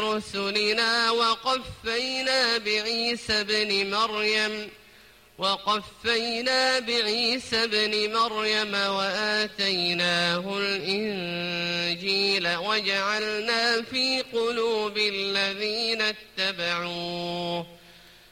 برسلنا وقفينا بعيسى ابن مريم وقفينا بعيسى ابن مريم وآتيناه الإنجيل وجعلنا في قلوب الذين اتبعوه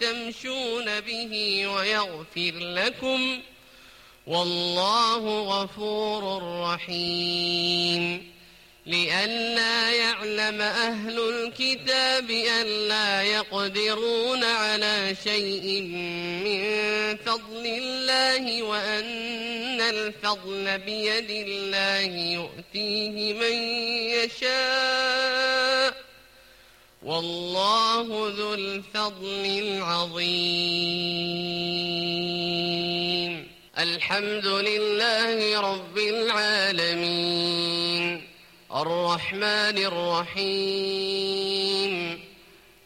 تمشون به ويغفر لكم والله غفور رحيم لئلا يعلم أهل الكتاب ألا يقدرون على شيء من فضل الله وأن الفضل بيد الله يؤتيه من يشاء والله ذو الفضل العظيم. الحمد لله رب العالمين. الرحمن الرحيم.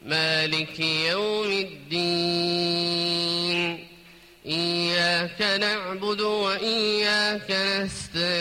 مالك يوم الدين. إياك نعبد وإياك نستعين.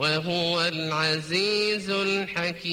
وهو العزيز الحكيم.